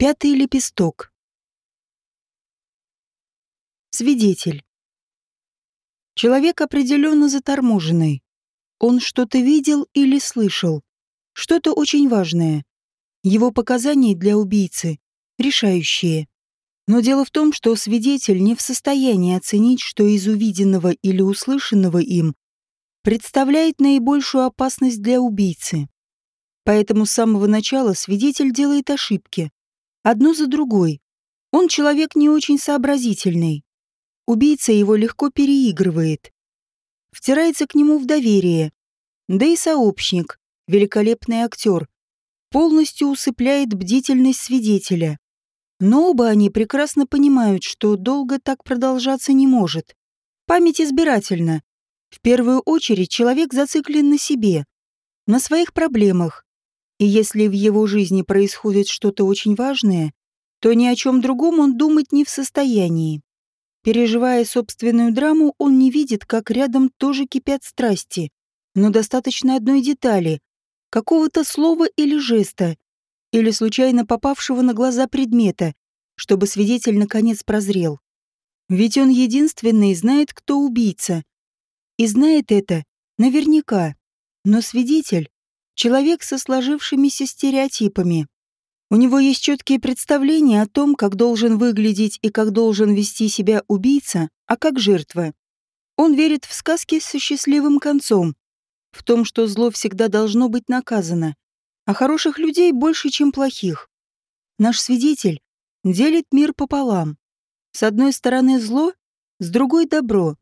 Пятый лепесток. Свидетель. Человек определенно заторможенный. Он что-то видел или слышал. Что-то очень важное. Его показания для убийцы решающие. Но дело в том, что свидетель не в состоянии оценить, что из увиденного или услышанного им представляет наибольшую опасность для убийцы. Поэтому с самого начала свидетель делает ошибки. Одну за другой. Он человек не очень сообразительный. Убийца его легко переигрывает. Втирается к нему в доверие. Да и сообщник, великолепный актер, полностью усыпляет бдительность свидетеля. Но оба они прекрасно понимают, что долго так продолжаться не может. Память избирательна. В первую очередь человек зациклен на себе, на своих проблемах. И если в его жизни происходит что-то очень важное, то ни о чем другом он думать не в состоянии. Переживая собственную драму, он не видит, как рядом тоже кипят страсти. Но достаточно одной детали, какого-то слова или жеста, или случайно попавшего на глаза предмета, чтобы свидетель наконец прозрел. Ведь он единственный знает, кто убийца. И знает это наверняка. Но свидетель — человек со сложившимися стереотипами. У него есть четкие представления о том, как должен выглядеть и как должен вести себя убийца, а как жертва. Он верит в сказки со счастливым концом, в том, что зло всегда должно быть наказано, а хороших людей больше, чем плохих. Наш свидетель делит мир пополам. С одной стороны зло, с другой добро.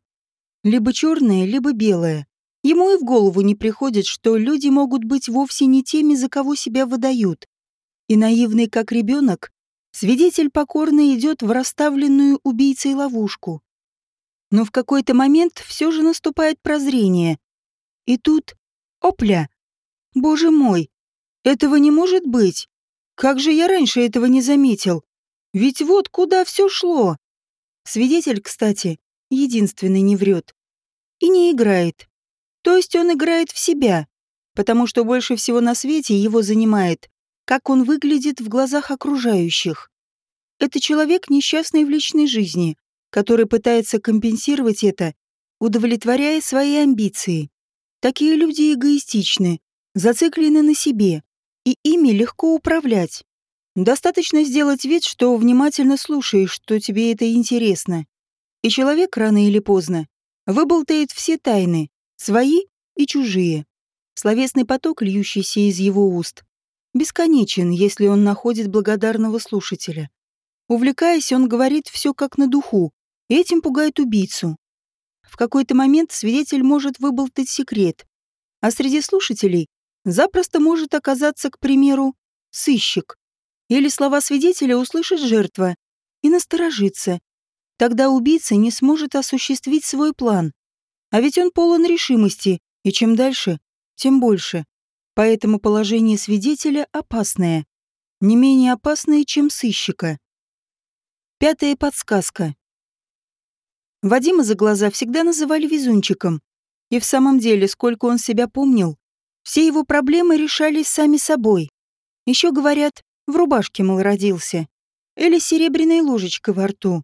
Либо черное, либо белое. Ему и в голову не приходит, что люди могут быть вовсе не теми, за кого себя выдают. И наивный, как ребенок, свидетель покорно идет в расставленную убийцей ловушку. Но в какой-то момент все же наступает прозрение. И тут... Опля! Боже мой! Этого не может быть! Как же я раньше этого не заметил? Ведь вот куда все шло. Свидетель, кстати, единственный не врет. И не играет. То есть он играет в себя, потому что больше всего на свете его занимает, как он выглядит в глазах окружающих. Это человек несчастный в личной жизни, который пытается компенсировать это, удовлетворяя свои амбиции. Такие люди эгоистичны, зациклены на себе, и ими легко управлять. Достаточно сделать вид, что внимательно слушаешь, что тебе это интересно. И человек рано или поздно выболтает все тайны, свои и чужие. Словесный поток, льющийся из его уст, бесконечен, если он находит благодарного слушателя. Увлекаясь, он говорит все как на духу, и этим пугает убийцу. В какой-то момент свидетель может выболтать секрет, а среди слушателей запросто может оказаться, к примеру, сыщик. Или слова свидетеля услышит жертва и насторожится. Тогда убийца не сможет осуществить свой план. А ведь он полон решимости, и чем дальше, тем больше. Поэтому положение свидетеля опасное. Не менее опасное, чем сыщика. Пятая подсказка. Вадима за глаза всегда называли везунчиком. И в самом деле, сколько он себя помнил, все его проблемы решались сами собой. Еще говорят, в рубашке, мол, родился. Или серебряной ложечкой во рту.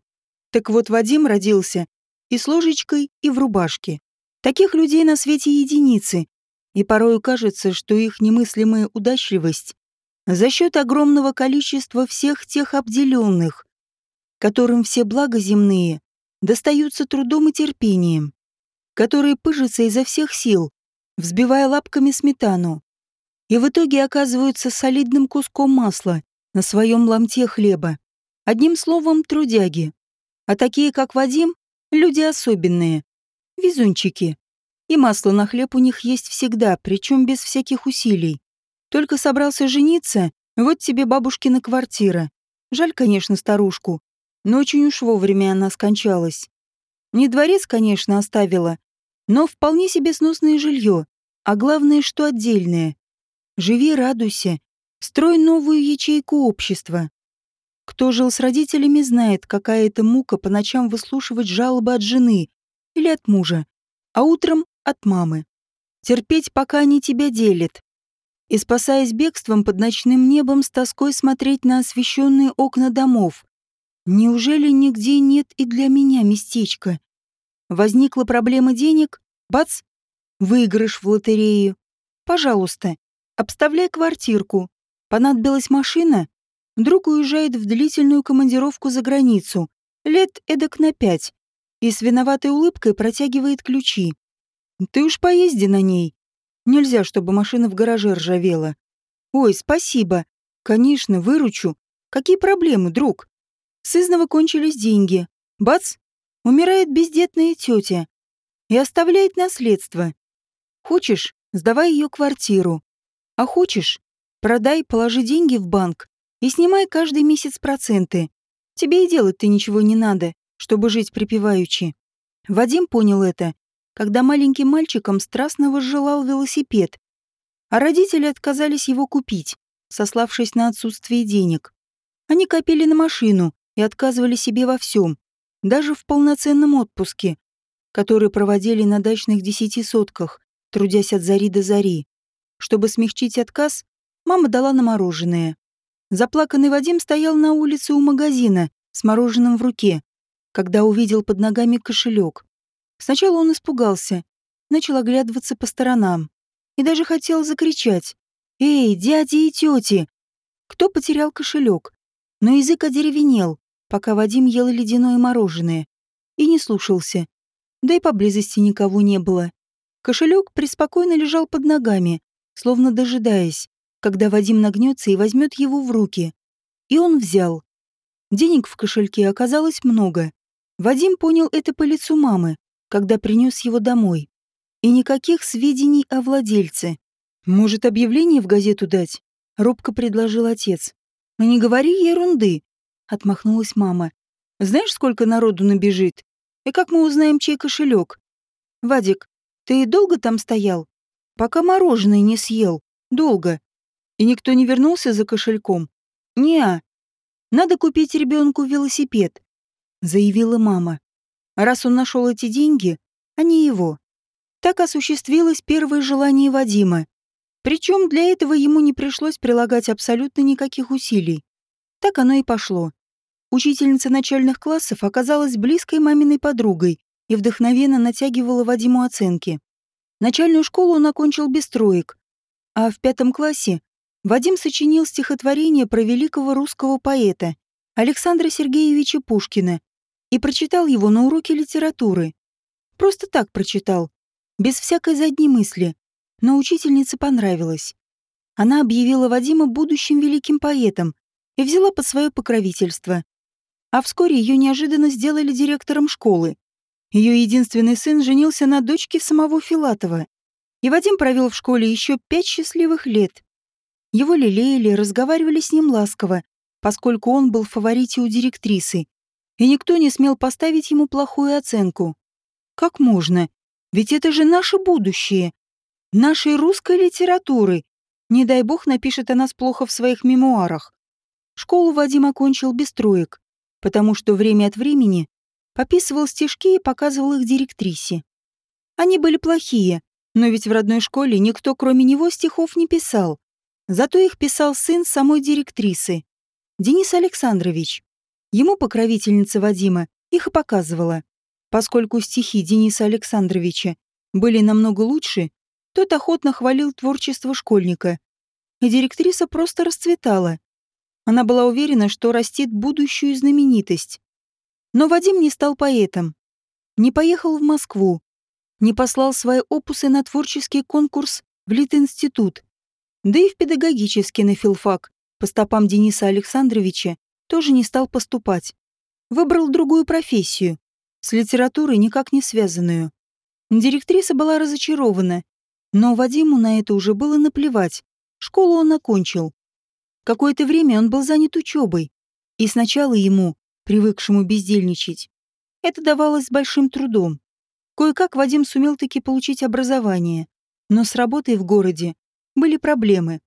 Так вот, Вадим родился и с ложечкой, и в рубашке. Таких людей на свете единицы, и порою кажется, что их немыслимая удачливость за счет огромного количества всех тех обделенных, которым все блага земные достаются трудом и терпением, которые пыжатся изо всех сил, взбивая лапками сметану, и в итоге оказываются солидным куском масла на своем ломте хлеба. Одним словом, трудяги. А такие, как Вадим, люди особенные. Везунчики. И масло на хлеб у них есть всегда, причем без всяких усилий. Только собрался жениться, вот тебе бабушкина квартира. Жаль, конечно, старушку, но очень уж вовремя она скончалась. Не дворец, конечно, оставила, но вполне себе сносное жилье, а главное, что отдельное. Живи, радуйся, строй новую ячейку общества. Кто жил с родителями, знает, какая это мука по ночам выслушивать жалобы от жены или от мужа, а утром от мамы. Терпеть, пока они тебя делят. и, спасаясь бегством под ночным небом, с тоской смотреть на освещенные окна домов. Неужели нигде нет и для меня местечка? Возникла проблема денег? Бац! Выигрыш в лотерею. Пожалуйста, обставляй квартирку. Понадобилась машина? Друг уезжает в длительную командировку за границу. Лет эдак на пять. И с виноватой улыбкой протягивает ключи. Ты уж поезди на ней. Нельзя, чтобы машина в гараже ржавела. Ой, спасибо. Конечно, выручу. Какие проблемы, друг? С изного кончились деньги. Бац! Умирает бездетная тетя. И оставляет наследство. Хочешь, сдавай ее квартиру. А хочешь, продай, положи деньги в банк и снимай каждый месяц проценты. Тебе и делать-то ничего не надо, чтобы жить припеваючи. Вадим понял это, когда маленьким мальчиком страстно возжелал велосипед, а родители отказались его купить, сославшись на отсутствие денег. Они копили на машину, и отказывали себе во всем, даже в полноценном отпуске, который проводили на дачных десяти сотках, трудясь от зари до зари. Чтобы смягчить отказ, мама дала на мороженое. Заплаканный Вадим стоял на улице у магазина с мороженым в руке, когда увидел под ногами кошелек. Сначала он испугался, начал оглядываться по сторонам и даже хотел закричать «Эй, дяди и тети!» Кто потерял кошелек? Но язык одеревенел, пока Вадим ел ледяное мороженое, и не слушался. Да и поблизости никого не было. Кошелек преспокойно лежал под ногами, словно дожидаясь, когда Вадим нагнется и возьмет его в руки. И он взял. Денег в кошельке оказалось много. Вадим понял это по лицу мамы, когда принес его домой. И никаких сведений о владельце. «Может, объявление в газету дать?» — робко предложил отец. «Но не говори ерунды. — отмахнулась мама. «Знаешь, сколько народу набежит? И как мы узнаем, чей кошелек? Вадик, ты долго там стоял? Пока мороженое не съел. Долго. И никто не вернулся за кошельком? Неа. Надо купить ребенку велосипед», — заявила мама. «Раз он нашел эти деньги, а не его». Так осуществилось первое желание Вадима. Причем для этого ему не пришлось прилагать абсолютно никаких усилий. Так оно и пошло. Учительница начальных классов оказалась близкой маминой подругой и вдохновенно натягивала Вадиму оценки. Начальную школу он окончил без троек, а в пятом классе Вадим сочинил стихотворение про великого русского поэта Александра Сергеевича Пушкина и прочитал его на уроке литературы. Просто так прочитал, без всякой задней мысли, но учительнице понравилось. Она объявила Вадима будущим великим поэтом, и взяла под свое покровительство. А вскоре ее неожиданно сделали директором школы. Ее единственный сын женился на дочке самого Филатова. И Вадим провел в школе еще пять счастливых лет. Его лелеяли, разговаривали с ним ласково, поскольку он был в фаворите у директрисы, и никто не смел поставить ему плохую оценку. Как можно? Ведь это же наше будущее. Нашей русской литературы. Не дай бог напишет о нас плохо в своих мемуарах. Школу Вадим окончил без троек, потому что время от времени пописывал стишки и показывал их директрисе. Они были плохие, но ведь в родной школе никто кроме него стихов не писал. Зато их писал сын самой директрисы, Денис Александрович. Ему покровительница Вадима их и показывала. Поскольку стихи Дениса Александровича были намного лучше, тот охотно хвалил творчество школьника. И директриса просто расцветала. Она была уверена, что растит будущую знаменитость. Но Вадим не стал поэтом. Не поехал в Москву. Не послал свои опусы на творческий конкурс в Литинститут. Да и в педагогический на филфак, по стопам Дениса Александровича, тоже не стал поступать. Выбрал другую профессию, с литературой никак не связанную. Директриса была разочарована, но Вадиму на это уже было наплевать. Школу он окончил. Какое-то время он был занят учебой, и сначала ему, привыкшему бездельничать, это давалось с большим трудом. Кое-как Вадим сумел таки получить образование, но с работой в городе были проблемы,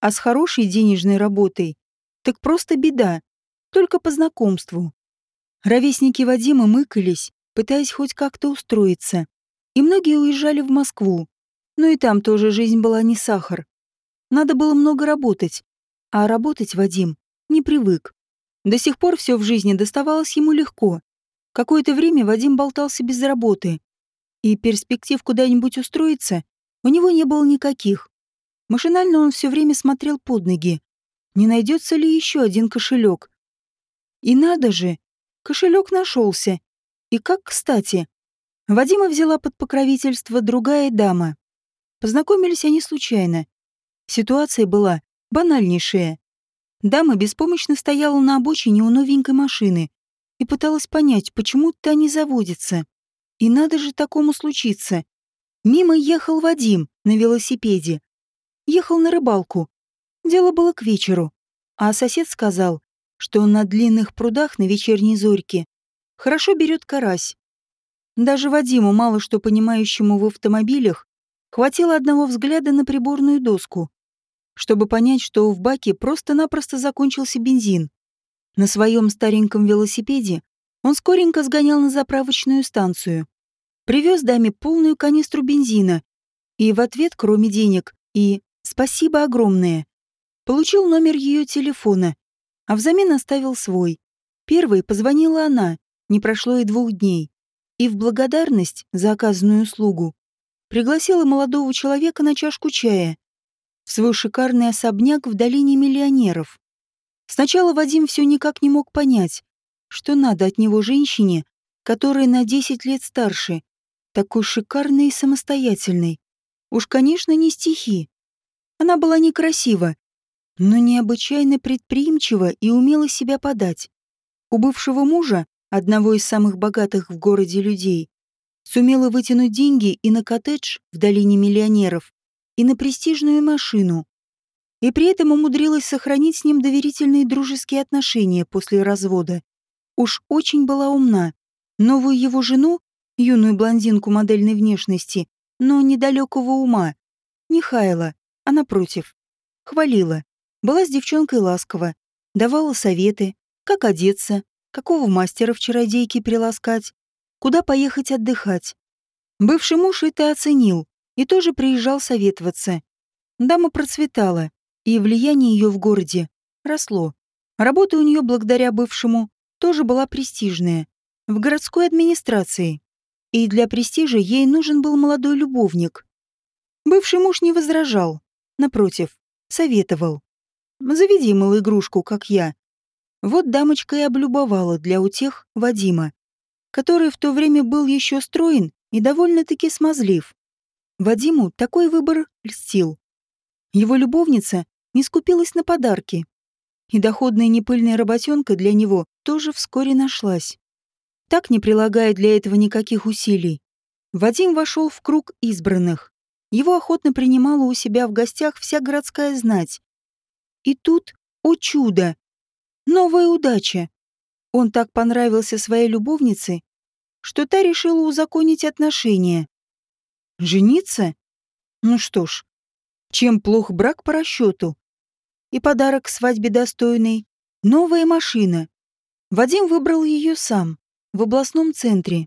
а с хорошей денежной работой так просто беда, только по знакомству. Ровесники Вадима мыкались, пытаясь хоть как-то устроиться, и многие уезжали в Москву, но и там тоже жизнь была не сахар. Надо было много работать, а работать Вадим не привык. До сих пор все в жизни доставалось ему легко. Какое-то время Вадим болтался без работы, и перспектив куда-нибудь устроиться у него не было никаких. Машинально он все время смотрел под ноги. Не найдется ли еще один кошелек? И надо же, кошелек нашелся. И как кстати. Вадима взяла под покровительство другая дама. Познакомились они случайно. Ситуация была банальнейшая. Дама беспомощно стояла на обочине у новенькой машины и пыталась понять, почему та не заводится. И надо же такому случиться. Мимо ехал Вадим на велосипеде. Ехал на рыбалку. Дело было к вечеру. А сосед сказал, что на длинных прудах на вечерней зорьке хорошо берет карась. Даже Вадиму, мало что понимающему в автомобилях, хватило одного взгляда на приборную доску чтобы понять, что в баке просто-напросто закончился бензин. На своем стареньком велосипеде он скоренько сгонял на заправочную станцию. Привез даме полную канистру бензина. И в ответ, кроме денег, и «спасибо огромное», получил номер ее телефона, а взамен оставил свой. Первой позвонила она, не прошло и двух дней, и в благодарность за оказанную услугу пригласила молодого человека на чашку чая в свой шикарный особняк в долине миллионеров. Сначала Вадим все никак не мог понять, что надо от него женщине, которая на 10 лет старше, такой шикарной и самостоятельной. Уж, конечно, не стихи. Она была некрасива, но необычайно предприимчива и умела себя подать. У бывшего мужа, одного из самых богатых в городе людей, сумела вытянуть деньги и на коттедж в долине миллионеров, и на престижную машину. И при этом умудрилась сохранить с ним доверительные дружеские отношения после развода. Уж очень была умна. Новую его жену, юную блондинку модельной внешности, но недалекого ума, не хаяла, а напротив. Хвалила. Была с девчонкой ласкова. Давала советы, как одеться, какого мастера в чародейке приласкать, куда поехать отдыхать. Бывший муж это оценил и тоже приезжал советоваться. Дама процветала, и влияние ее в городе росло. Работа у нее благодаря бывшему тоже была престижная, в городской администрации. И для престижа ей нужен был молодой любовник. Бывший муж не возражал, напротив, советовал. «Заведи, мол, игрушку, как я». Вот дамочка и облюбовала для утех Вадима, который в то время был еще строен и довольно-таки смазлив. Вадиму такой выбор льстил. Его любовница не скупилась на подарки. И доходная непыльная работенка для него тоже вскоре нашлась. Так, не прилагая для этого никаких усилий, Вадим вошел в круг избранных. Его охотно принимала у себя в гостях вся городская знать. И тут, о чудо, новая удача. Он так понравился своей любовнице, что та решила узаконить отношения. Жениться? Ну что ж, чем плох брак по расчету? И подарок к свадьбе достойный. Новая машина. Вадим выбрал ее сам, в областном центре,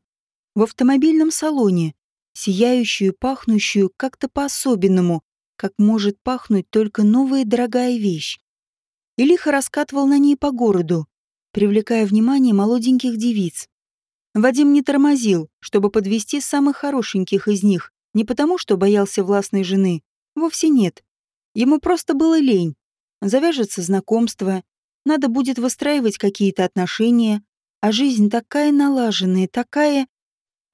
в автомобильном салоне, сияющую, пахнущую как-то по-особенному, как может пахнуть только новая дорогая вещь. И лихо раскатывал на ней по городу, привлекая внимание молоденьких девиц. Вадим не тормозил, чтобы подвести самых хорошеньких из них, не потому, что боялся властной жены. Вовсе нет. Ему просто было лень. Завяжется знакомство, надо будет выстраивать какие-то отношения, а жизнь такая налаженная, такая...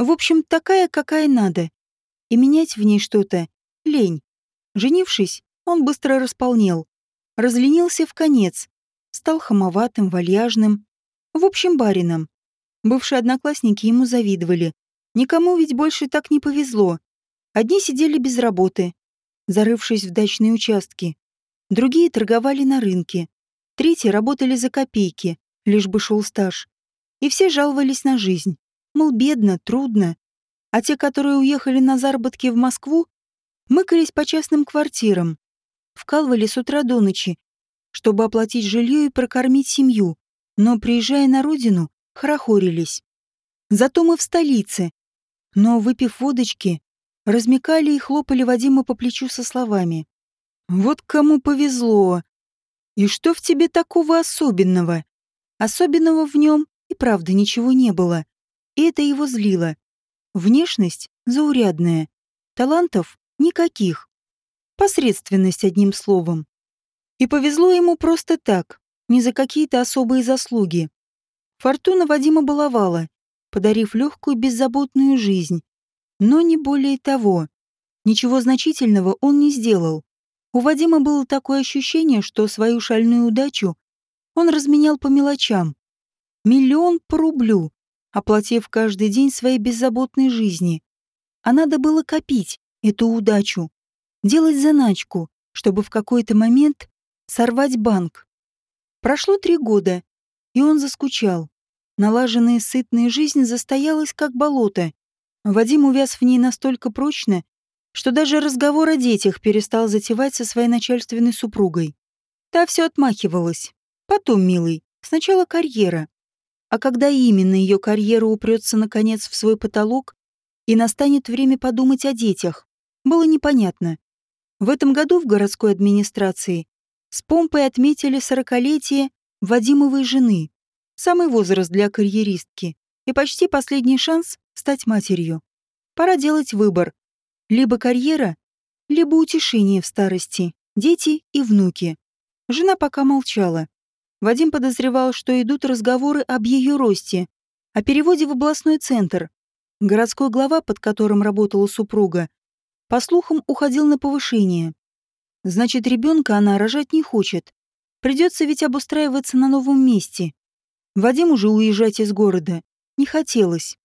В общем, такая, какая надо. И менять в ней что-то — лень. Женившись, он быстро располнел. Разленился в конец. Стал хамоватым, вальяжным. В общем, барином. Бывшие одноклассники ему завидовали. Никому ведь больше так не повезло. Одни сидели без работы, зарывшись в дачные участки. Другие торговали на рынке. Третьи работали за копейки, лишь бы шел стаж. И все жаловались на жизнь. Мол, бедно, трудно. А те, которые уехали на заработки в Москву, мыкались по частным квартирам. Вкалывали с утра до ночи, чтобы оплатить жилье и прокормить семью. Но, приезжая на родину, хорохорились. Зато мы в столице. Но, выпив водочки, размекали и хлопали Вадима по плечу со словами. Вот кому повезло. И что в тебе такого особенного? Особенного в нем и правда ничего не было. И это его злило. Внешность заурядная. Талантов никаких. Посредственность, одним словом. И повезло ему просто так, не за какие-то особые заслуги. Фортуна Вадима баловала, подарив легкую беззаботную жизнь. Но не более того. Ничего значительного он не сделал. У Вадима было такое ощущение, что свою шальную удачу он разменял по мелочам. Миллион по рублю, оплатив каждый день своей беззаботной жизни. А надо было копить эту удачу, делать заначку, чтобы в какой-то момент сорвать банк. Прошло три года, и он заскучал. Налаженная сытная жизнь застоялась, как болото. Вадим увяз в ней настолько прочно, что даже разговор о детях перестал затевать со своей начальственной супругой. Та все отмахивалась. Потом, милый, сначала карьера. А когда именно ее карьера упрется наконец в свой потолок и настанет время подумать о детях, было непонятно. В этом году в городской администрации с помпой отметили сорокалетие Вадимовой жены, самый возраст для карьеристки и почти последний шанс стать матерью. Пора делать выбор, либо карьера, либо утешение в старости, дети и внуки. Жена пока молчала. Вадим подозревал, что идут разговоры об ее росте, о переводе в областной центр. Городской глава, под которым работала супруга, по слухам, уходил на повышение. Значит, ребенка она рожать не хочет. Придется ведь обустраиваться на новом месте. Вадим уже уезжать из города не хотелось.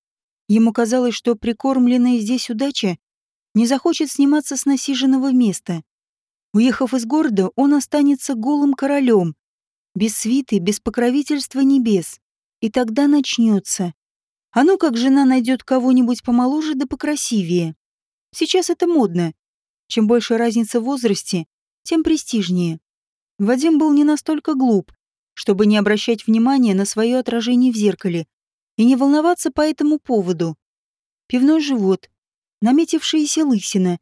Ему казалось, что прикормленная здесь удача не захочет сниматься с насиженного места. Уехав из города, он останется голым королем, без свиты, без покровительства небес. И тогда начнется. А ну как жена найдет кого-нибудь помоложе да покрасивее. Сейчас это модно. Чем больше разница в возрасте, тем престижнее. Вадим был не настолько глуп, чтобы не обращать внимания на свое отражение в зеркале и не волноваться по этому поводу. Пивной живот, наметившаяся лысина,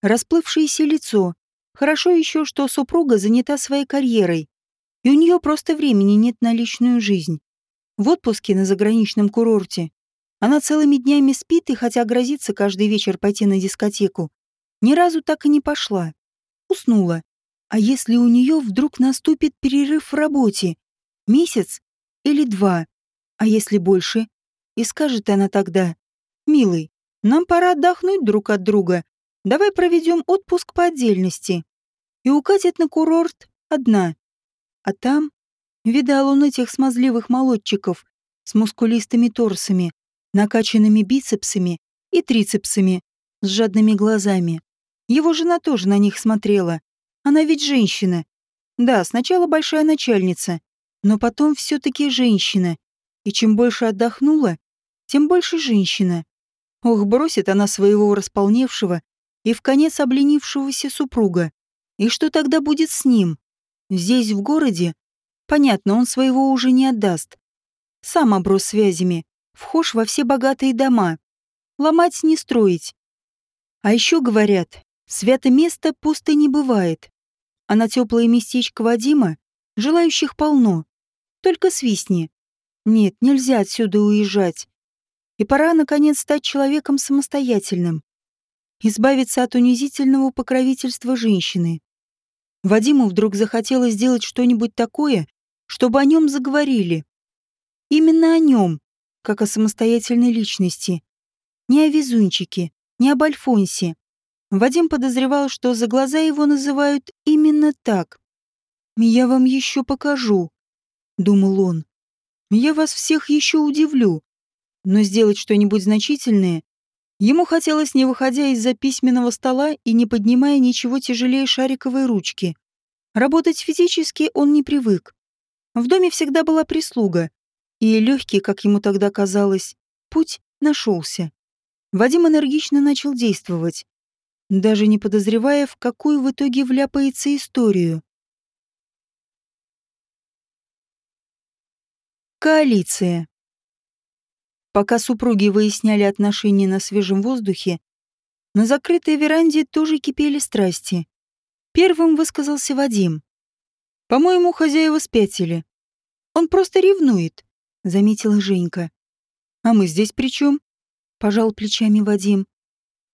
расплывшееся лицо. Хорошо еще, что супруга занята своей карьерой, и у нее просто времени нет на личную жизнь. В отпуске на заграничном курорте она целыми днями спит и, хотя грозится каждый вечер пойти на дискотеку, ни разу так и не пошла. Уснула. А если у нее вдруг наступит перерыв в работе? Месяц или два? А если больше? И скажет она тогда, «Милый, нам пора отдохнуть друг от друга. Давай проведем отпуск по отдельности. И укатит на курорт одна. А там видал он этих смазливых молодчиков с мускулистыми торсами, накачанными бицепсами и трицепсами, с жадными глазами. Его жена тоже на них смотрела. Она ведь женщина. Да, сначала большая начальница, но потом все-таки женщина. И чем больше отдохнула, тем больше женщина. Ох, бросит она своего располневшего и в конец обленившегося супруга. И что тогда будет с ним? Здесь, в городе? Понятно, он своего уже не отдаст. Сам оброс связями, вхож во все богатые дома. Ломать не строить. А еще говорят, свято место пусто не бывает. А на теплое местечко Вадима желающих полно. Только свистни. Нет, нельзя отсюда уезжать. И пора, наконец, стать человеком самостоятельным. Избавиться от унизительного покровительства женщины. Вадиму вдруг захотелось сделать что-нибудь такое, чтобы о нем заговорили. Именно о нем, как о самостоятельной личности. Не о везунчике, не об Альфонсе. Вадим подозревал, что за глаза его называют именно так. «Я вам еще покажу», — думал он. «Я вас всех еще удивлю но сделать что-нибудь значительное ему хотелось, не выходя из-за письменного стола и не поднимая ничего тяжелее шариковой ручки. Работать физически он не привык. В доме всегда была прислуга, и легкий, как ему тогда казалось, путь нашелся. Вадим энергично начал действовать, даже не подозревая, в какую в итоге вляпается историю. Коалиция. Пока супруги выясняли отношения на свежем воздухе, на закрытой веранде тоже кипели страсти. Первым высказался Вадим. По-моему, хозяева спятили. Он просто ревнует, заметила Женька. А мы здесь при чем? Пожал плечами Вадим.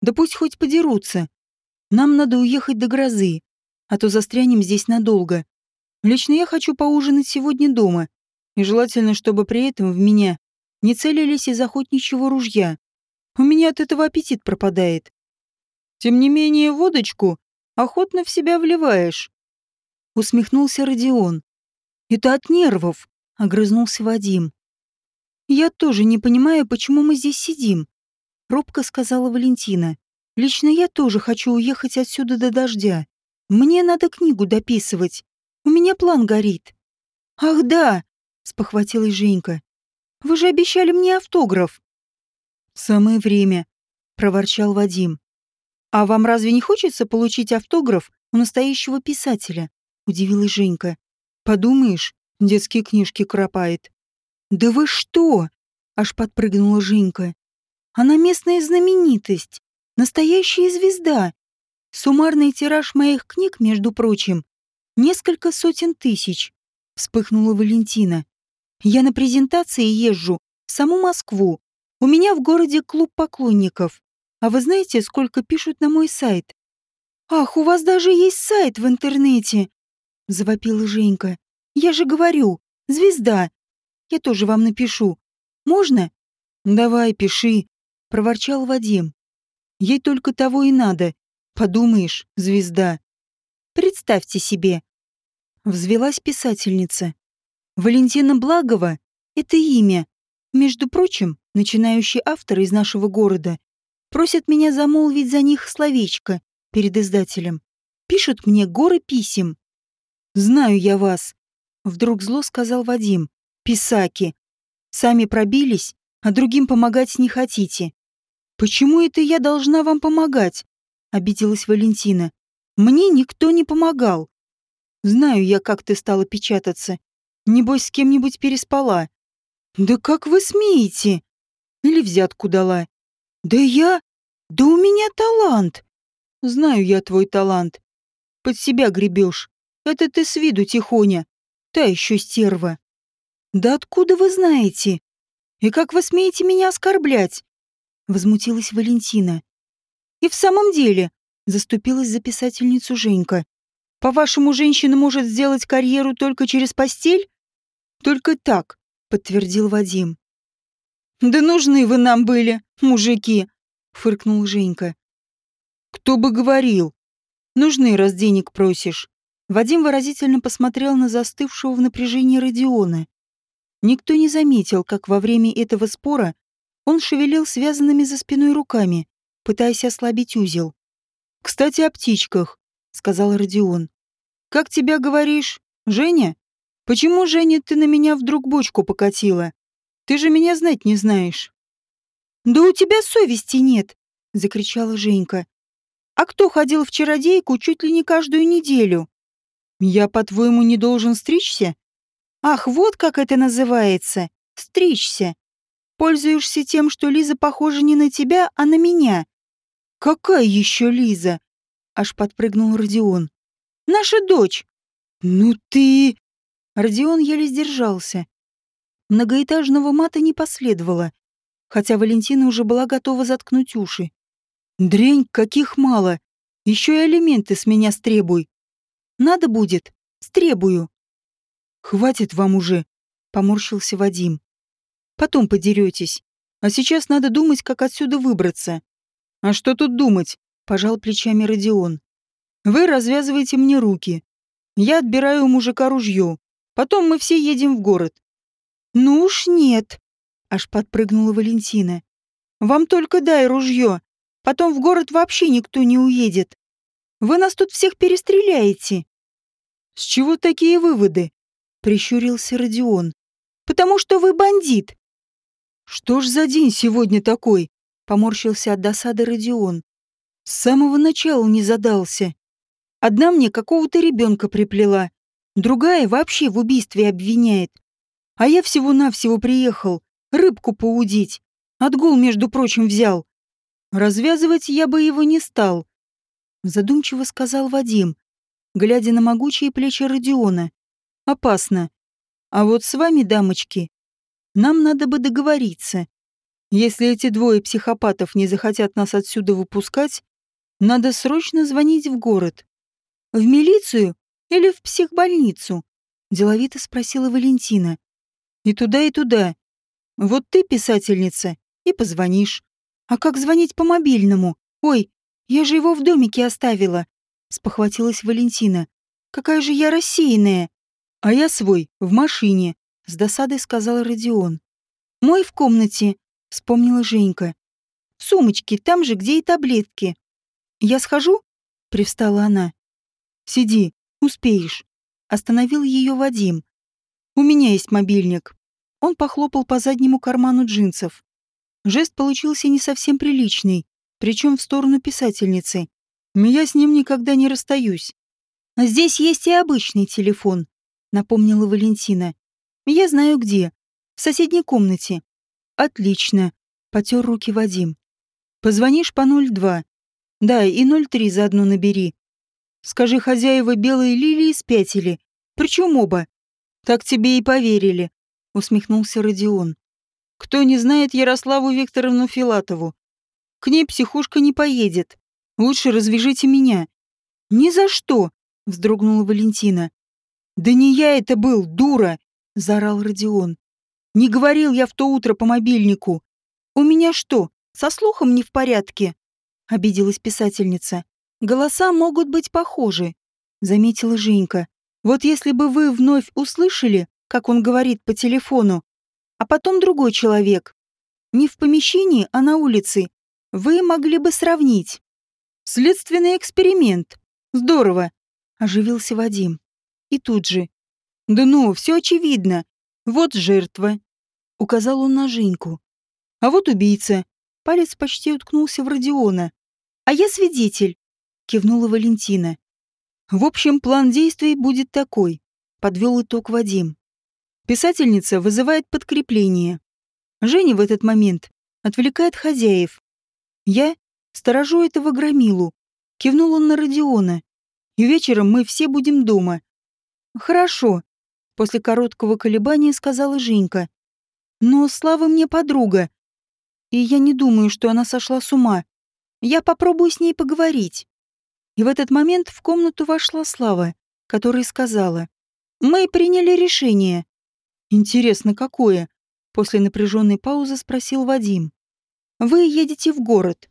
Да пусть хоть подерутся. Нам надо уехать до грозы, а то застрянем здесь надолго. Лично я хочу поужинать сегодня дома, и желательно, чтобы при этом в меня не целились из охотничьего ружья. У меня от этого аппетит пропадает. Тем не менее, водочку охотно в себя вливаешь. Усмехнулся Родион. Это от нервов, огрызнулся Вадим. Я тоже не понимаю, почему мы здесь сидим, робко сказала Валентина. Лично я тоже хочу уехать отсюда до дождя. Мне надо книгу дописывать. У меня план горит. Ах да, спохватилась Женька. Вы же обещали мне автограф. Самое время, проворчал Вадим. А вам разве не хочется получить автограф у настоящего писателя? удивилась Женька. Подумаешь, детские книжки кропает. Да вы что? аж подпрыгнула Женька. Она местная знаменитость, настоящая звезда. Суммарный тираж моих книг, между прочим, несколько сотен тысяч. Вспыхнула Валентина. Я на презентации езжу в саму Москву. У меня в городе клуб поклонников. А вы знаете, сколько пишут на мой сайт? Ах, у вас даже есть сайт в интернете, завопила Женька. Я же говорю, звезда. Я тоже вам напишу. Можно? Давай, пиши, проворчал Вадим. Ей только того и надо. Подумаешь, звезда. Представьте себе. Взвелась писательница. Валентина Благова — это имя. Между прочим, начинающий автор из нашего города просят меня замолвить за них словечко перед издателем. Пишут мне горы писем. «Знаю я вас», — вдруг зло сказал Вадим. «Писаки. Сами пробились, а другим помогать не хотите». «Почему это я должна вам помогать?» — обиделась Валентина. «Мне никто не помогал. Знаю я, как ты стала печататься. Небось, с кем-нибудь переспала. Да как вы смеете? Или взятку дала? Да я... Да у меня талант. Знаю я твой талант. Под себя гребешь. Это ты с виду тихоня. Та еще стерва. Да откуда вы знаете? И как вы смеете меня оскорблять? Возмутилась Валентина. И в самом деле, заступилась за писательницу Женька. По-вашему, женщина может сделать карьеру только через постель? Только так, подтвердил Вадим. Да нужны вы нам были, мужики, фыркнул Женька. Кто бы говорил? Нужны, раз денег просишь. Вадим выразительно посмотрел на застывшего в напряжении Родиона. Никто не заметил, как во время этого спора он шевелил связанными за спиной руками, пытаясь ослабить узел. «Кстати, о птичках», — сказал Родион. «Как тебя говоришь? Женя? Почему, Женя, ты на меня вдруг бочку покатила? Ты же меня знать не знаешь». «Да у тебя совести нет!» — закричала Женька. «А кто ходил в чародейку чуть ли не каждую неделю?» «Я, по-твоему, не должен стричься?» «Ах, вот как это называется! Стричься! Пользуешься тем, что Лиза похожа не на тебя, а на меня!» «Какая еще Лиза?» — аж подпрыгнул Родион. Наша дочь!» «Ну ты...» Родион еле сдержался. Многоэтажного мата не последовало, хотя Валентина уже была готова заткнуть уши. «Дрень, каких мало! Еще и алименты с меня стребуй!» «Надо будет, стребую!» «Хватит вам уже!» — поморщился Вадим. «Потом подеретесь. А сейчас надо думать, как отсюда выбраться». «А что тут думать?» — пожал плечами Родион. Вы развязываете мне руки. Я отбираю у мужика ружье. Потом мы все едем в город. Ну уж нет, аж подпрыгнула Валентина. Вам только дай ружье. Потом в город вообще никто не уедет. Вы нас тут всех перестреляете. С чего такие выводы? Прищурился Родион. Потому что вы бандит. Что ж за день сегодня такой? Поморщился от досады Родион. С самого начала не задался. Одна мне какого-то ребенка приплела, другая вообще в убийстве обвиняет. А я всего-навсего приехал рыбку поудить. Отгул, между прочим, взял. Развязывать я бы его не стал. Задумчиво сказал Вадим, глядя на могучие плечи Родиона. «Опасно. А вот с вами, дамочки, нам надо бы договориться. Если эти двое психопатов не захотят нас отсюда выпускать, надо срочно звонить в город. В милицию или в психбольницу?» Деловито спросила Валентина. «И туда, и туда. Вот ты, писательница, и позвонишь. А как звонить по мобильному? Ой, я же его в домике оставила!» Спохватилась Валентина. «Какая же я рассеянная!» «А я свой, в машине», — с досадой сказал Родион. «Мой в комнате», — вспомнила Женька. «В сумочке, там же, где и таблетки». «Я схожу?» — привстала она. «Сиди, успеешь», — остановил ее Вадим. «У меня есть мобильник». Он похлопал по заднему карману джинсов. Жест получился не совсем приличный, причем в сторону писательницы. Я с ним никогда не расстаюсь. «Здесь есть и обычный телефон», — напомнила Валентина. «Я знаю где. В соседней комнате». «Отлично», — потер руки Вадим. «Позвонишь по 02. Да, и 03 заодно набери. Скажи, хозяева белой лилии спятили. Причем оба. Так тебе и поверили», — усмехнулся Родион. «Кто не знает Ярославу Викторовну Филатову? К ней психушка не поедет. Лучше развяжите меня». «Ни за что», — вздрогнула Валентина. «Да не я это был, дура!» — заорал Родион. «Не говорил я в то утро по мобильнику. У меня что, со слухом не в порядке?» обиделась писательница. «Голоса могут быть похожи», — заметила Женька. «Вот если бы вы вновь услышали, как он говорит по телефону, а потом другой человек, не в помещении, а на улице, вы могли бы сравнить. Следственный эксперимент. Здорово», — оживился Вадим. И тут же. «Да ну, все очевидно. Вот жертва», — указал он на Женьку. «А вот убийца». Палец почти уткнулся в Родиона. А я свидетель, кивнула Валентина. В общем, план действий будет такой, подвел итог Вадим. Писательница вызывает подкрепление. Женя в этот момент отвлекает хозяев. Я сторожу этого громилу. Кивнул он на Родиона. И вечером мы все будем дома. Хорошо, после короткого колебания сказала Женька. Но Слава мне подруга. И я не думаю, что она сошла с ума. Я попробую с ней поговорить. И в этот момент в комнату вошла Слава, которая сказала. «Мы приняли решение». «Интересно, какое?» После напряженной паузы спросил Вадим. «Вы едете в город».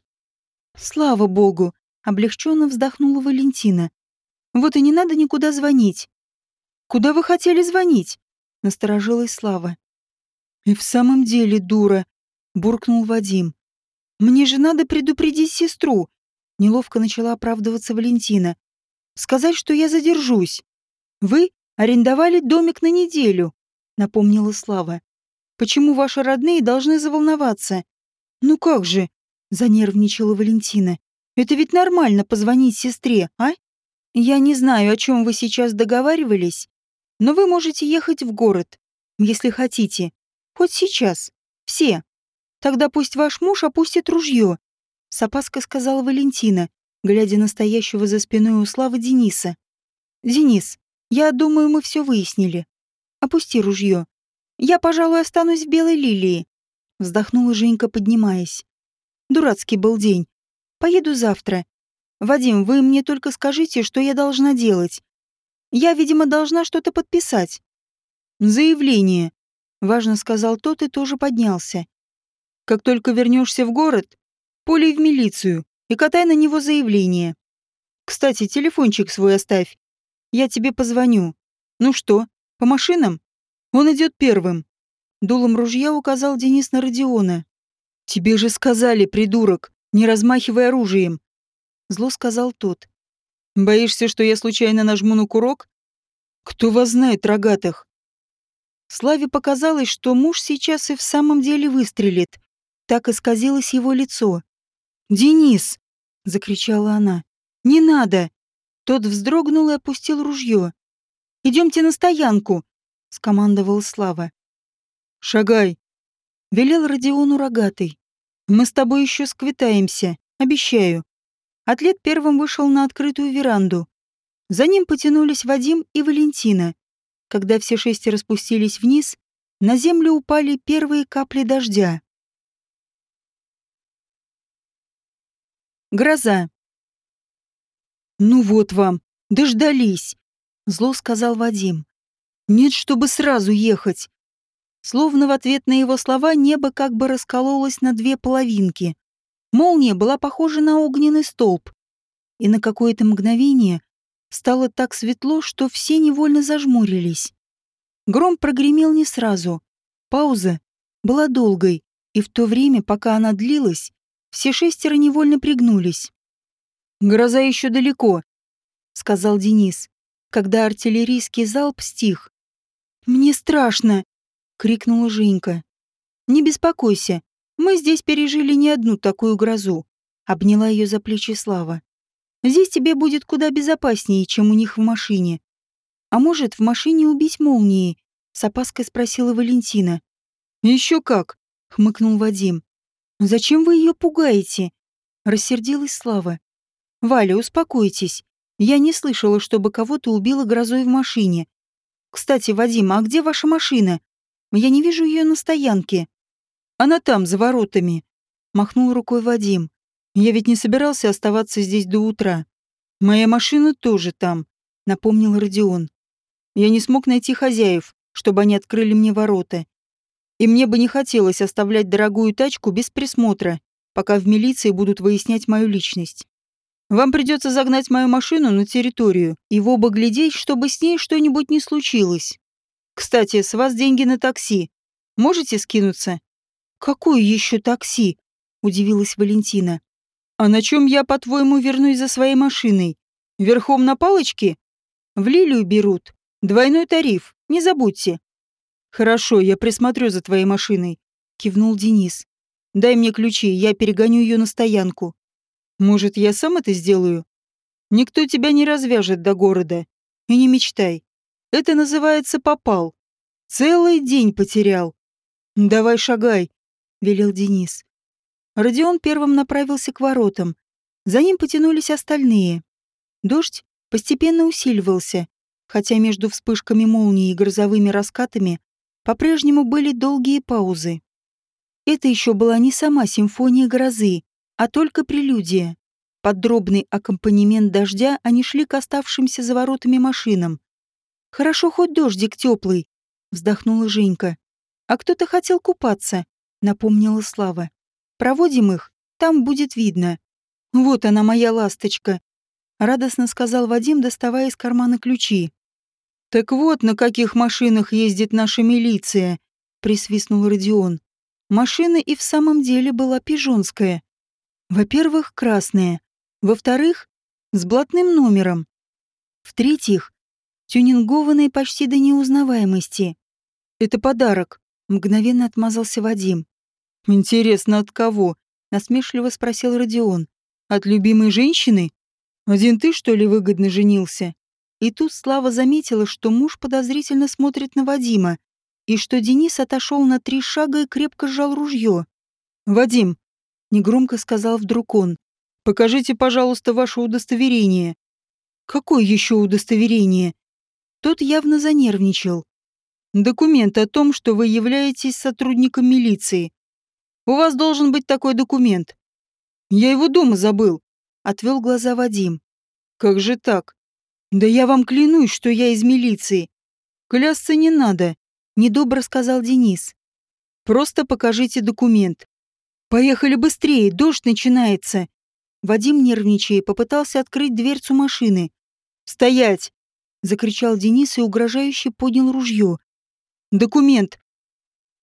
«Слава богу!» — облегченно вздохнула Валентина. «Вот и не надо никуда звонить». «Куда вы хотели звонить?» — насторожилась Слава. «И в самом деле дура», — буркнул Вадим. Мне же надо предупредить сестру. Неловко начала оправдываться Валентина. Сказать, что я задержусь. Вы арендовали домик на неделю, напомнила Слава. Почему ваши родные должны заволноваться? Ну как же, занервничала Валентина. Это ведь нормально позвонить сестре, а? Я не знаю, о чем вы сейчас договаривались, но вы можете ехать в город, если хотите. Хоть сейчас. Все. Тогда пусть ваш муж опустит ружье, с опаской сказала Валентина, глядя на стоящего за спиной у Славы Дениса. Денис, я думаю, мы все выяснили. Опусти ружье. Я, пожалуй, останусь в белой лилии. Вздохнула Женька, поднимаясь. Дурацкий был день. Поеду завтра. Вадим, вы мне только скажите, что я должна делать. Я, видимо, должна что-то подписать. Заявление. Важно сказал тот и тоже поднялся. Как только вернешься в город, полей в милицию и катай на него заявление. Кстати, телефончик свой оставь. Я тебе позвоню. Ну что, по машинам? Он идет первым. Дулом ружья указал Денис на Родиона. Тебе же сказали, придурок, не размахивай оружием. Зло сказал тот. Боишься, что я случайно нажму на курок? Кто вас знает, рогатых? Славе показалось, что муж сейчас и в самом деле выстрелит. Так исказилось его лицо. «Денис!» — закричала она. «Не надо!» Тот вздрогнул и опустил ружье. «Идемте на стоянку!» — скомандовал Слава. «Шагай!» — велел Родиону рогатый. «Мы с тобой еще сквитаемся, обещаю». Атлет первым вышел на открытую веранду. За ним потянулись Вадим и Валентина. Когда все шестеро спустились вниз, на землю упали первые капли дождя. Гроза. «Ну вот вам, дождались», — зло сказал Вадим. «Нет, чтобы сразу ехать». Словно в ответ на его слова небо как бы раскололось на две половинки. Молния была похожа на огненный столб. И на какое-то мгновение стало так светло, что все невольно зажмурились. Гром прогремел не сразу. Пауза была долгой, и в то время, пока она длилась, все шестеро невольно пригнулись. «Гроза еще далеко», — сказал Денис, когда артиллерийский залп стих. «Мне страшно!» — крикнула Женька. «Не беспокойся, мы здесь пережили не одну такую грозу», — обняла ее за плечи Слава. «Здесь тебе будет куда безопаснее, чем у них в машине. А может, в машине убить молнии?» — с опаской спросила Валентина. «Еще как!» — хмыкнул Вадим. «Зачем вы ее пугаете?» — рассердилась Слава. «Валя, успокойтесь. Я не слышала, чтобы кого-то убило грозой в машине. Кстати, Вадим, а где ваша машина? Я не вижу ее на стоянке». «Она там, за воротами», — махнул рукой Вадим. «Я ведь не собирался оставаться здесь до утра. Моя машина тоже там», — напомнил Родион. «Я не смог найти хозяев, чтобы они открыли мне ворота. И мне бы не хотелось оставлять дорогую тачку без присмотра, пока в милиции будут выяснять мою личность. Вам придется загнать мою машину на территорию и в оба глядеть, чтобы с ней что-нибудь не случилось. Кстати, с вас деньги на такси. Можете скинуться? Какое еще такси? Удивилась Валентина. А на чем я, по-твоему, вернусь за своей машиной? Верхом на палочке? В Лилию берут. Двойной тариф, не забудьте. «Хорошо, я присмотрю за твоей машиной», — кивнул Денис. «Дай мне ключи, я перегоню ее на стоянку. Может, я сам это сделаю? Никто тебя не развяжет до города. И не мечтай. Это называется попал. Целый день потерял. Давай шагай», — велел Денис. Родион первым направился к воротам. За ним потянулись остальные. Дождь постепенно усиливался, хотя между вспышками молнии и грозовыми раскатами по-прежнему были долгие паузы. Это еще была не сама симфония грозы, а только прелюдия. Под дробный аккомпанемент дождя они шли к оставшимся за воротами машинам. «Хорошо, хоть дождик теплый», — вздохнула Женька. «А кто-то хотел купаться», — напомнила Слава. «Проводим их, там будет видно». «Вот она, моя ласточка», — радостно сказал Вадим, доставая из кармана ключи. «Так вот, на каких машинах ездит наша милиция», — присвистнул Родион. Машина и в самом деле была пижонская. Во-первых, красная. Во-вторых, с блатным номером. В-третьих, тюнингованная почти до неузнаваемости. «Это подарок», — мгновенно отмазался Вадим. «Интересно, от кого?» — насмешливо спросил Родион. «От любимой женщины? Один ты, что ли, выгодно женился?» И тут Слава заметила, что муж подозрительно смотрит на Вадима, и что Денис отошел на три шага и крепко сжал ружье. «Вадим», — негромко сказал вдруг он, — «покажите, пожалуйста, ваше удостоверение». «Какое еще удостоверение?» Тот явно занервничал. «Документ о том, что вы являетесь сотрудником милиции. У вас должен быть такой документ». «Я его дома забыл», — отвел глаза Вадим. «Как же так? «Да я вам клянусь, что я из милиции». «Клясться не надо», — недобро сказал Денис. «Просто покажите документ». «Поехали быстрее, дождь начинается». Вадим, нервничая, попытался открыть дверцу машины. «Стоять!» — закричал Денис и угрожающе поднял ружье. «Документ!»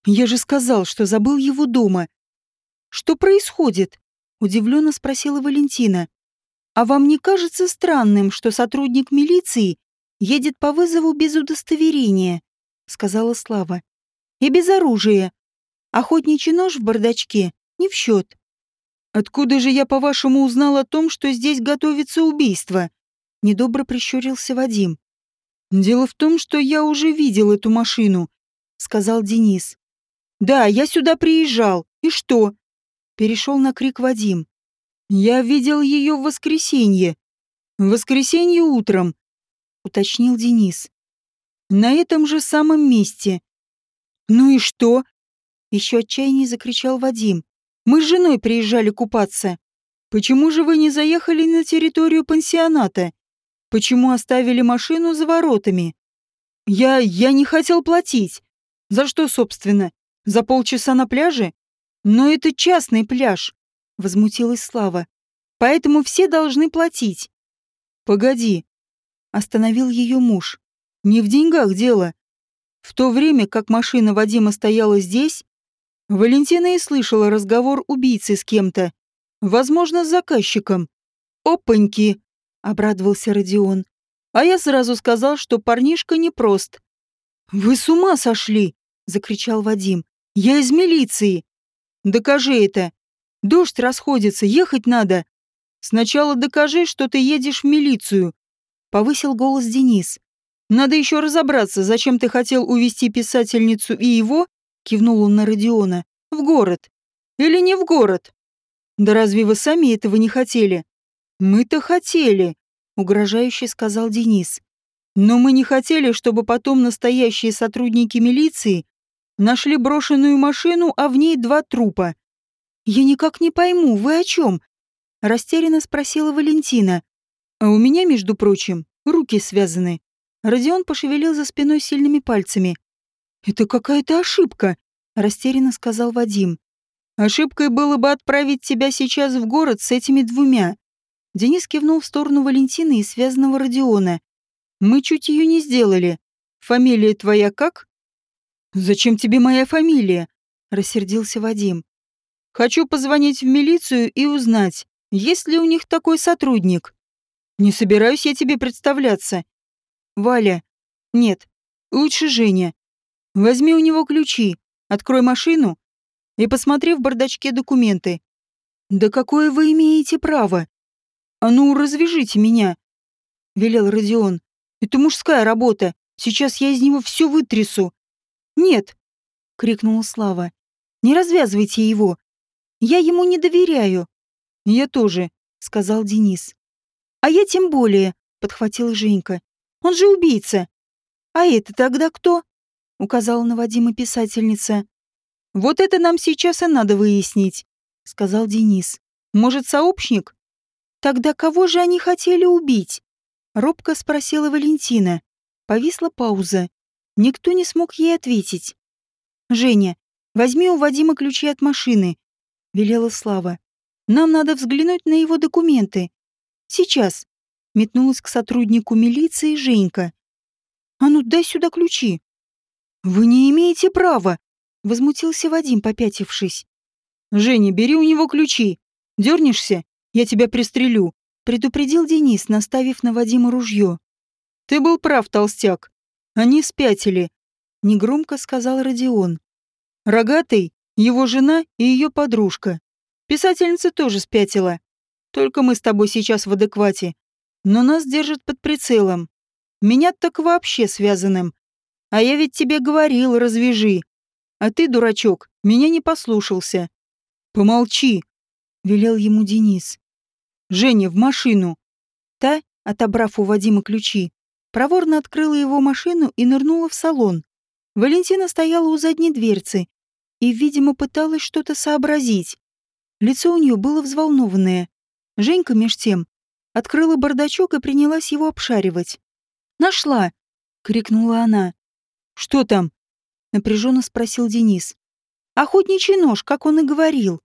«Я же сказал, что забыл его дома». «Что происходит?» — удивленно спросила Валентина. «А вам не кажется странным, что сотрудник милиции едет по вызову без удостоверения?» — сказала Слава. «И без оружия. Охотничий нож в бардачке не в счет». «Откуда же я, по-вашему, узнал о том, что здесь готовится убийство?» — недобро прищурился Вадим. «Дело в том, что я уже видел эту машину», — сказал Денис. «Да, я сюда приезжал. И что?» Перешел на крик Вадим. Я видел ее в воскресенье. В воскресенье утром. уточнил Денис. На этом же самом месте. Ну и что? Еще отчаяннее закричал Вадим. Мы с женой приезжали купаться. Почему же вы не заехали на территорию пансионата? Почему оставили машину за воротами? Я... я не хотел платить. За что, собственно? За полчаса на пляже? Но это частный пляж, возмутилась Слава. Поэтому все должны платить. Погоди. Остановил ее муж. Не в деньгах дело. В то время, как машина Вадима стояла здесь, Валентина и слышала разговор убийцы с кем-то. Возможно, с заказчиком. «Опаньки!» — обрадовался Родион. А я сразу сказал, что парнишка непрост. «Вы с ума сошли!» — закричал Вадим. «Я из милиции!» «Докажи это! Дождь расходится, ехать надо!» «Сначала докажи, что ты едешь в милицию!» — повысил голос Денис. «Надо еще разобраться, зачем ты хотел увести писательницу и его кивнул он на Родиона. В город. Или не в город? Да разве вы сами этого не хотели? Мы-то хотели, угрожающе сказал Денис. Но мы не хотели, чтобы потом настоящие сотрудники милиции нашли брошенную машину, а в ней два трупа. Я никак не пойму, вы о чем? Растерянно спросила Валентина. А у меня, между прочим, руки связаны. Родион пошевелил за спиной сильными пальцами. «Это какая-то ошибка», — растерянно сказал Вадим. «Ошибкой было бы отправить тебя сейчас в город с этими двумя». Денис кивнул в сторону Валентины и связанного Родиона. «Мы чуть ее не сделали. Фамилия твоя как?» «Зачем тебе моя фамилия?» — рассердился Вадим. «Хочу позвонить в милицию и узнать, есть ли у них такой сотрудник. Не собираюсь я тебе представляться. Валя. Нет, лучше Женя. Возьми у него ключи, открой машину и посмотри в бардачке документы. Да какое вы имеете право? А ну, развяжите меня, велел Родион. Это мужская работа. Сейчас я из него все вытрясу. Нет, крикнула Слава. Не развязывайте его. Я ему не доверяю. Я тоже, сказал Денис. А я тем более, подхватила Женька. Он же убийца. А это тогда кто? — указала на Вадима писательница. «Вот это нам сейчас и надо выяснить», — сказал Денис. «Может, сообщник?» «Тогда кого же они хотели убить?» — робко спросила Валентина. Повисла пауза. Никто не смог ей ответить. «Женя, возьми у Вадима ключи от машины», — велела Слава. «Нам надо взглянуть на его документы. Сейчас», — метнулась к сотруднику милиции Женька. «А ну, дай сюда ключи», «Вы не имеете права!» — возмутился Вадим, попятившись. «Женя, бери у него ключи. Дернешься? Я тебя пристрелю», — предупредил Денис, наставив на Вадима ружье. «Ты был прав, толстяк. Они спятили», — негромко сказал Родион. «Рогатый, его жена и ее подружка. Писательница тоже спятила. Только мы с тобой сейчас в адеквате. Но нас держат под прицелом. Меня так вообще связанным. А я ведь тебе говорил, развяжи. А ты, дурачок, меня не послушался. Помолчи, велел ему Денис. Женя, в машину. Та, отобрав у Вадима ключи, проворно открыла его машину и нырнула в салон. Валентина стояла у задней дверцы и, видимо, пыталась что-то сообразить. Лицо у нее было взволнованное. Женька, меж тем, открыла бардачок и принялась его обшаривать. «Нашла!» — крикнула она. «Что там?» — напряженно спросил Денис. «Охотничий нож, как он и говорил».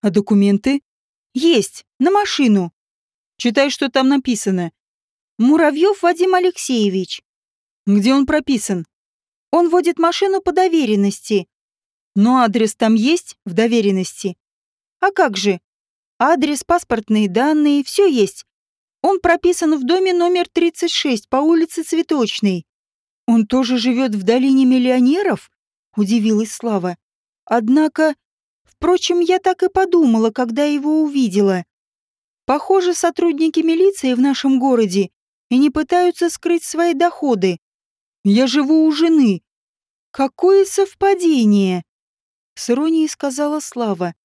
«А документы?» «Есть, на машину». «Читай, что там написано». «Муравьев Вадим Алексеевич». «Где он прописан?» «Он водит машину по доверенности». «Но адрес там есть, в доверенности?» «А как же? Адрес, паспортные данные, все есть. Он прописан в доме номер 36 по улице Цветочной. «Он тоже живет в долине миллионеров?» — удивилась Слава. «Однако, впрочем, я так и подумала, когда его увидела. Похоже, сотрудники милиции в нашем городе и не пытаются скрыть свои доходы. Я живу у жены. Какое совпадение!» С иронией сказала Слава.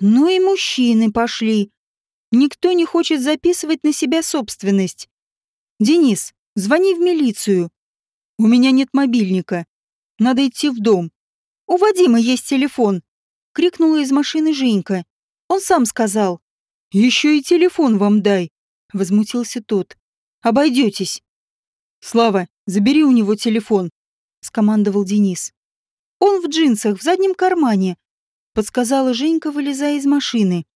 «Ну и мужчины пошли. Никто не хочет записывать на себя собственность. Денис, Звони в милицию. У меня нет мобильника. Надо идти в дом. У Вадима есть телефон. Крикнула из машины Женька. Он сам сказал. Еще и телефон вам дай. Возмутился тот. Обойдетесь. Слава, забери у него телефон. Скомандовал Денис. Он в джинсах, в заднем кармане. Подсказала Женька, вылезая из машины.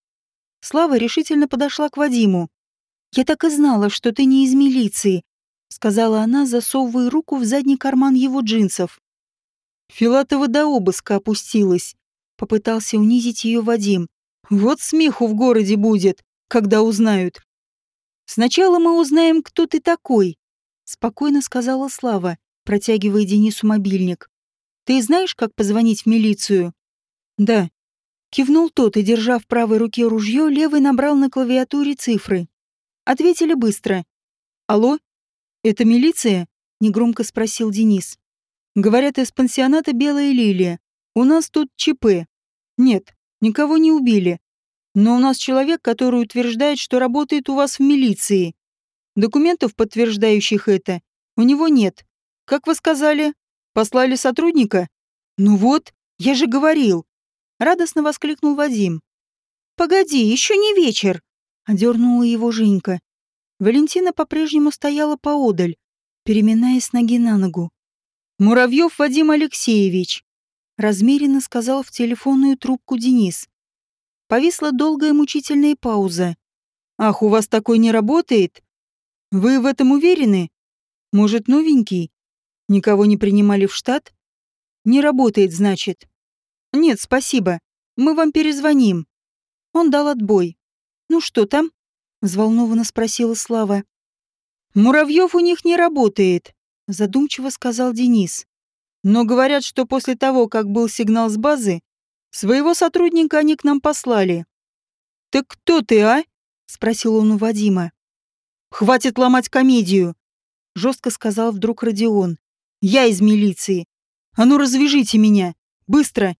Слава решительно подошла к Вадиму. «Я так и знала, что ты не из милиции», — сказала она, засовывая руку в задний карман его джинсов. Филатова до обыска опустилась. Попытался унизить ее Вадим. Вот смеху в городе будет, когда узнают. Сначала мы узнаем, кто ты такой, спокойно сказала Слава, протягивая Денису мобильник. Ты знаешь, как позвонить в милицию? Да. Кивнул тот и, держа в правой руке ружье, левой набрал на клавиатуре цифры. Ответили быстро. «Алло? Это милиция?» — негромко спросил Денис. «Говорят, из пансионата «Белая лилия». У нас тут ЧП. Нет, никого не убили. Но у нас человек, который утверждает, что работает у вас в милиции. Документов, подтверждающих это, у него нет. Как вы сказали? Послали сотрудника? Ну вот, я же говорил. Радостно воскликнул Вадим. Погоди, еще не вечер. Одернула его Женька. Валентина по-прежнему стояла поодаль, переминаясь с ноги на ногу. «Муравьев Вадим Алексеевич», — размеренно сказал в телефонную трубку Денис. Повисла долгая мучительная пауза. «Ах, у вас такой не работает? Вы в этом уверены? Может, новенький? Никого не принимали в штат? Не работает, значит. Нет, спасибо. Мы вам перезвоним». Он дал отбой. «Ну что там?» — взволнованно спросила Слава. «Муравьев у них не работает», — задумчиво сказал Денис. «Но говорят, что после того, как был сигнал с базы, своего сотрудника они к нам послали». «Так кто ты, а?» — спросил он у Вадима. «Хватит ломать комедию», — жестко сказал вдруг Родион. «Я из милиции. А ну развяжите меня. Быстро.